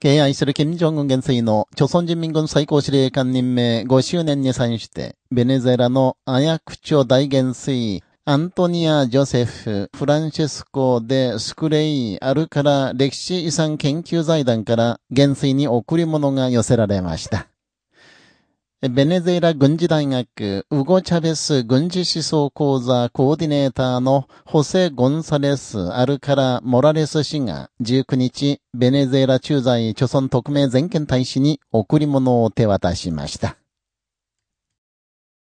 敬愛する金正恩元帥の朝鮮人民軍最高司令官任命5周年に際して、ベネズエラのアヤクチョ大元帥、アントニア・ジョセフ、フランシスコ・デ・スクレイ・アルカラ歴史遺産研究財団から元帥に贈り物が寄せられました。ベネズエラ軍事大学ウゴチャベス軍事思想講座コーディネーターのホセ・ゴンサレス・アルカラ・モラレス氏が19日、ベネズエラ駐在著村特命全権大使に贈り物を手渡しました。